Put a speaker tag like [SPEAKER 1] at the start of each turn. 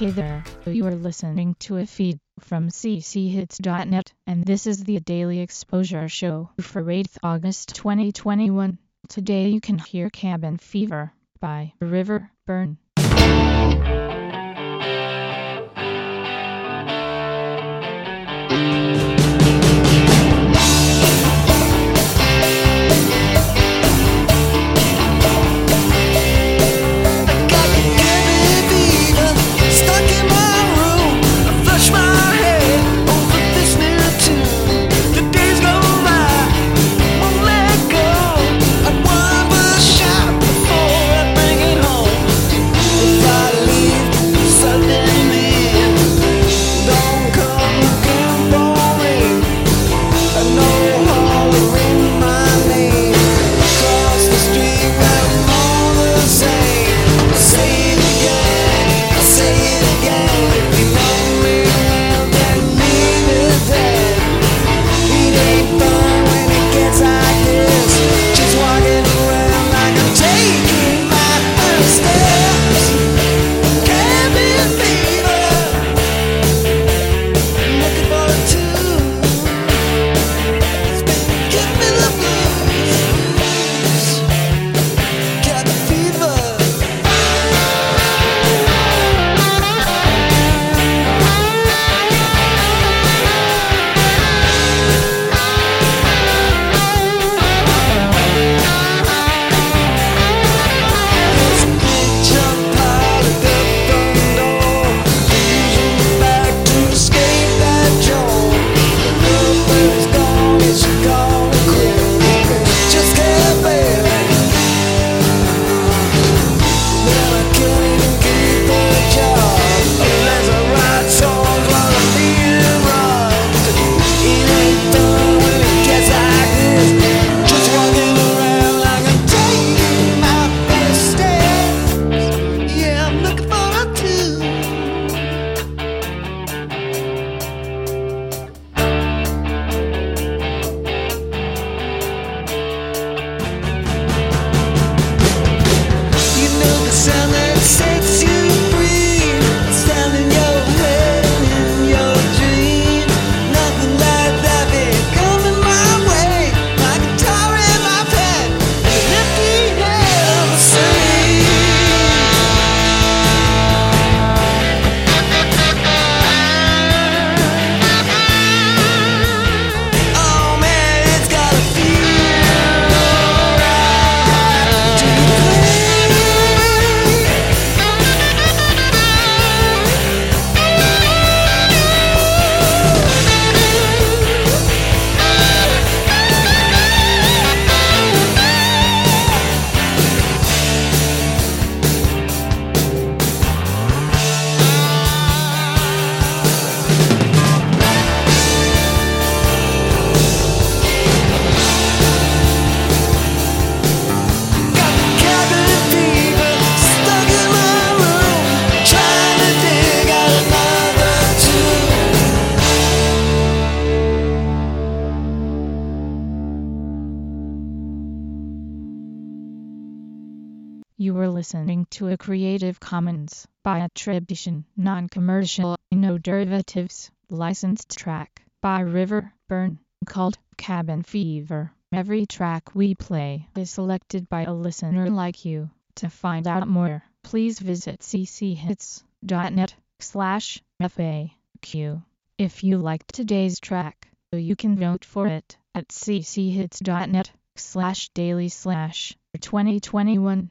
[SPEAKER 1] Hey there, you are listening to a feed from cchits.net, and this is the Daily Exposure Show for 8th August 2021. Today you can hear Cabin Fever by River Burn. You were listening to a Creative Commons by attribution, non-commercial, no derivatives, licensed track by River Burn called Cabin Fever. Every track we play is selected by a listener like you. To find out more, please visit cchits.net slash FAQ. If you liked today's track, you can vote for it at cchits.net slash daily slash 2021